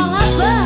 I'll